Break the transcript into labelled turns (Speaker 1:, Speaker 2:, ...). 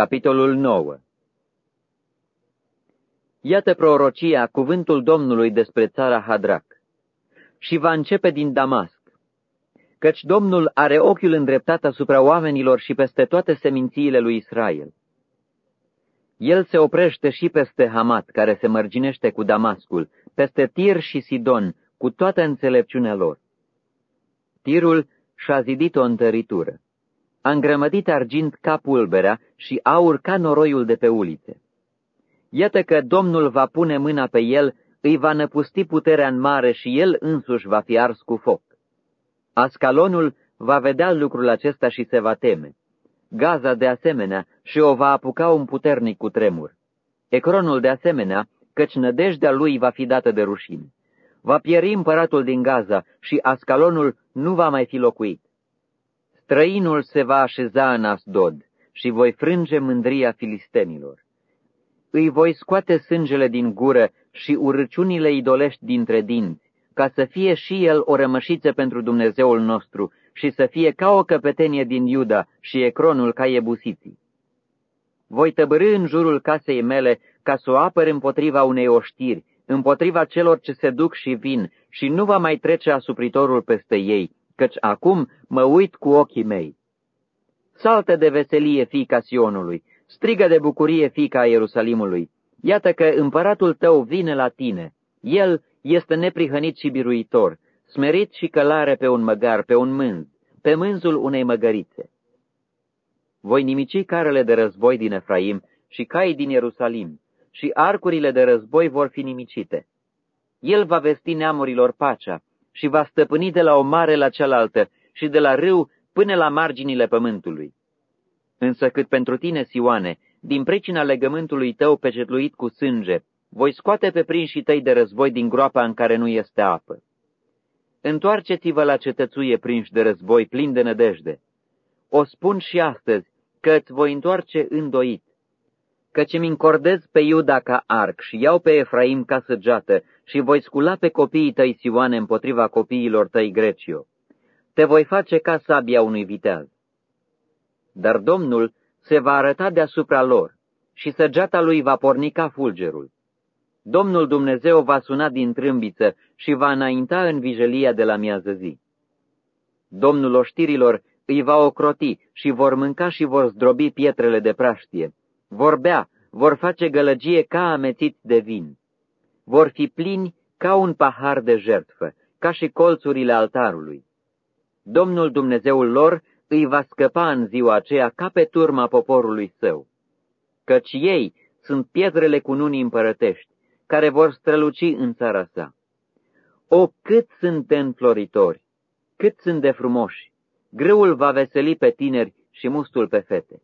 Speaker 1: Capitolul 9 Iată prorocia, cuvântul Domnului despre țara Hadrac. Și va începe din Damasc, căci Domnul are ochiul îndreptat asupra oamenilor și peste toate semințiile lui Israel. El se oprește și peste Hamat, care se mărginește cu Damascul, peste Tir și Sidon, cu toată înțelepciunea lor. Tirul și-a zidit o întăritură. A îngrămădit argint ca pulberea și aur ca noroiul de pe ulițe. Iată că Domnul va pune mâna pe el, îi va năpusti puterea în mare și el însuși va fi ars cu foc. Ascalonul va vedea lucrul acesta și se va teme. Gaza de asemenea și o va apuca un puternic cu tremur. Ecronul de asemenea, căci nădejdea lui va fi dată de rușine. Va pieri împăratul din Gaza și Ascalonul nu va mai fi locuit. Străinul se va așeza în Asdod și voi frânge mândria filistenilor. Îi voi scoate sângele din gură și urăciunile idolești dintre dinți, ca să fie și el o rămășiță pentru Dumnezeul nostru și să fie ca o căpetenie din Iuda și ecronul ca ebusiții. Voi tăbărâ în jurul casei mele ca să o apăr împotriva unei oștiri, împotriva celor ce se duc și vin, și nu va mai trece asupritorul peste ei, căci acum mă uit cu ochii mei. Saltă de veselie, fiica Sionului, strigă de bucurie, fiica Ierusalimului, iată că împăratul tău vine la tine, el este neprihănit și biruitor, smerit și călare pe un măgar, pe un mânz, pe mânzul unei măgărițe. Voi nimici carele de război din Efraim și cai din Ierusalim, și arcurile de război vor fi nimicite. El va vesti neamurilor pacea și va stăpâni de la o mare la cealaltă și de la râu până la marginile pământului. Însă cât pentru tine, Sioane, din pricina legământului tău pecetluit cu sânge, voi scoate pe prinșii tăi de război din groapa în care nu este apă. Întoarceți-vă la cetățuie prinși de război plin de nădejde. O spun și astăzi, că îți voi întoarce îndoit, căci îmi încordez pe Iuda ca arc și iau pe Efraim ca săgeată și voi scula pe copiii tăi Sioane împotriva copiilor tăi Grecio. Te voi face ca sabia unui viteaz. Dar Domnul se va arăta deasupra lor și săgeata lui va porni ca fulgerul. Domnul Dumnezeu va suna din trâmbiță și va înainta în vijelia de la miază zi. Domnul oștirilor îi va ocroti și vor mânca și vor zdrobi pietrele de praștie. Vor bea, vor face gălăgie ca amețiți de vin. Vor fi plini ca un pahar de jertfă, ca și colțurile altarului. Domnul Dumnezeul lor îi va scăpa în ziua aceea ca pe turma poporului său. Căci ei sunt pietrele cu nunii împărătești, care vor străluci în țara sa. O, cât sunt de înfloritori, cât sunt de frumoși! Grâul va veseli pe tineri și mustul pe fete.